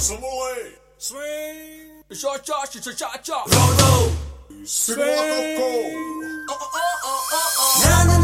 Samoei. Swing. Cha cha cha cha cha. Roll roll. Swing. Swing. Oh oh oh oh oh oh.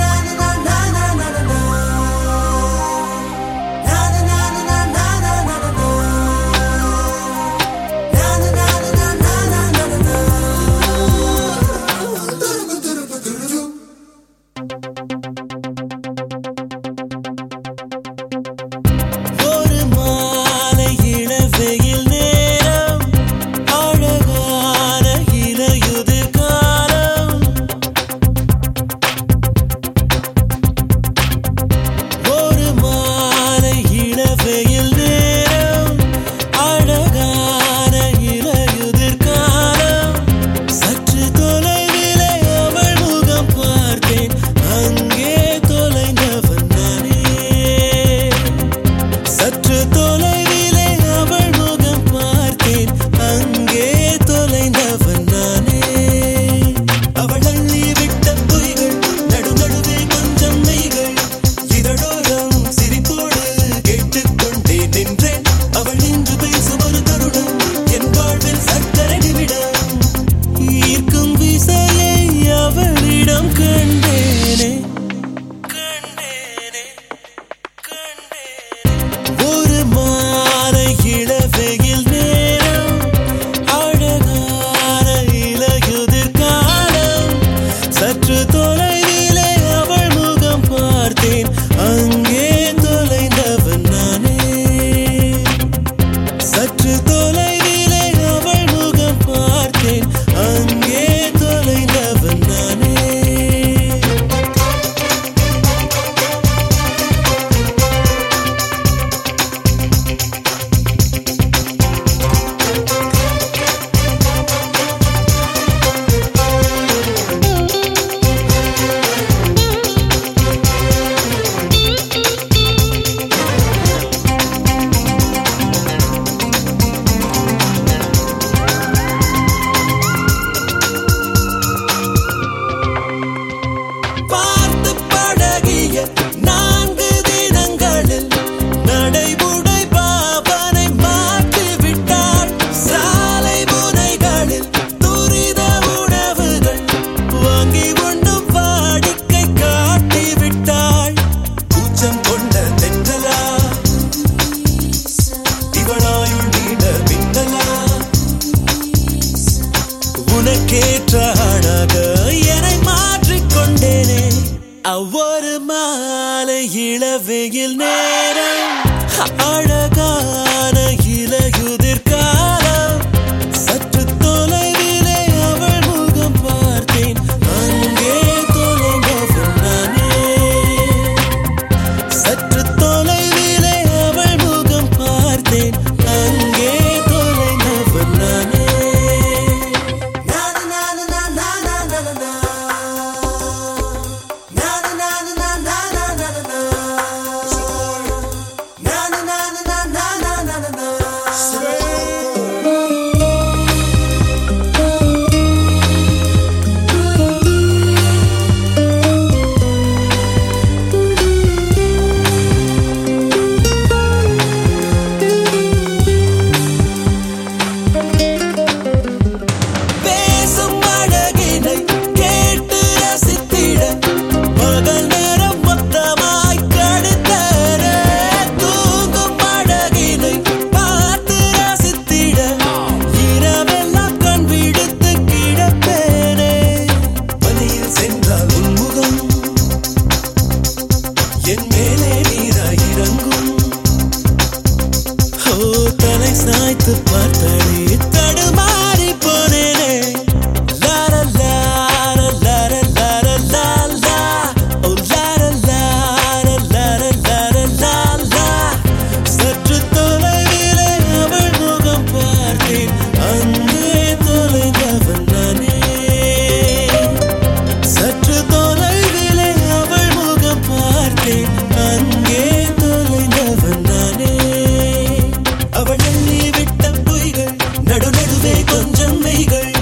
அதற்கேற்ற அழக என்னை மாற்றிக்கொண்டேனே. அவ்வொரு மாலை இளவெயில் நேரம் அழ last night the bloodbath கொஞ்சம் மெய்கள்.